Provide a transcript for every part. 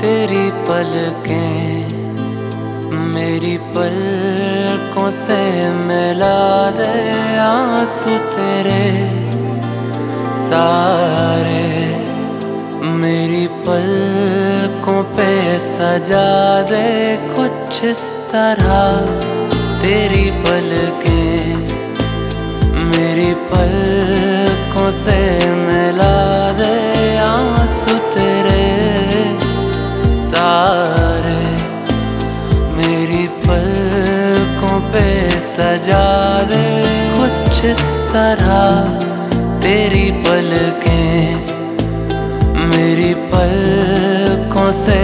तेरी पलकें मेरी पलकों से मिला दे आँसू तेरे सारे मेरी पलकों पे सजा दे कुछ इस तरह तेरी पलकें मेरी पलकों से मिला तरह तेरी पलकें मेरी पलकों से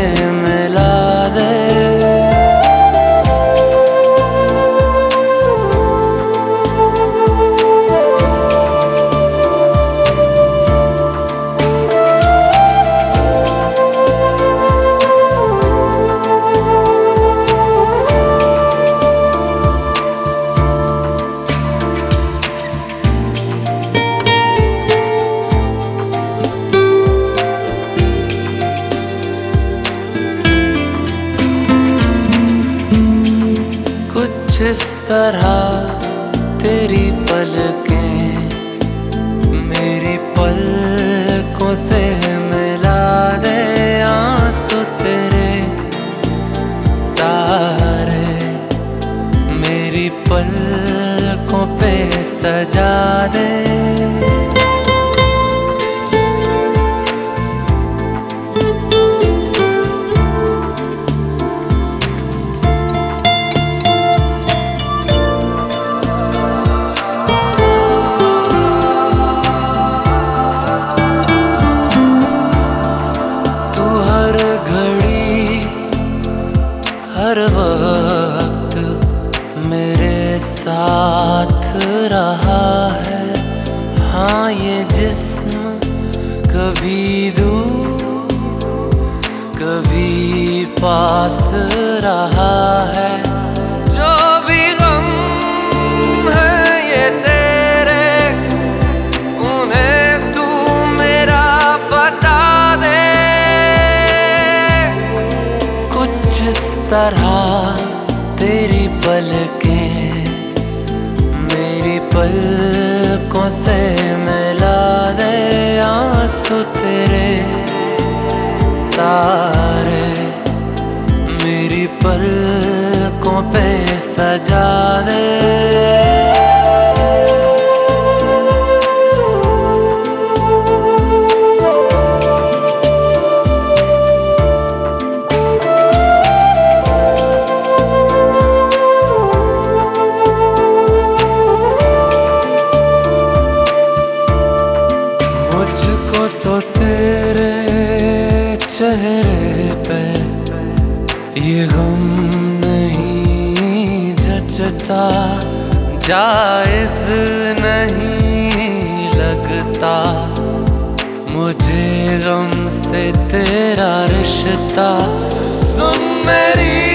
इस तरह तेरी पलकें मेरी पलकों से मिला दे आँसू तेरे सारे मेरी पलकों पे सजा दे। साथ रहा है। हाँ ये जिस्म कभी दूर, कभी पास रहा है। जो भी है, ये तेरे, उन्हें तू मेरा बता दे। कुछ तरह पलकों से मिला दे आँसू तेरे सारे। मेरी पलकों पे सजा दे ये गम नहीं जचता जायज़ नहीं लगता। मुझे गम से तेरा रिश्ता सुन मेरी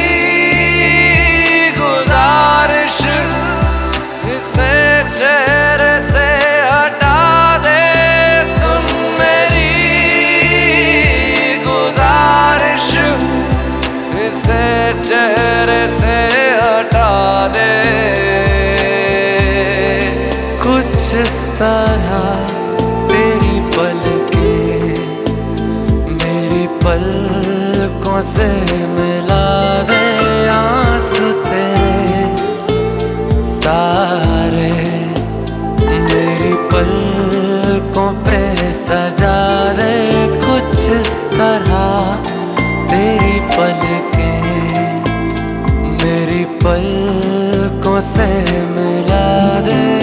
से हटा दे। कुछ इस तरह तेरी पल के मेरी पल को से मिला दे आँसू तेरे। सारे मेरी पल को पे सजा दे। कुछ इस तरह तेरी पल को से मिला दे।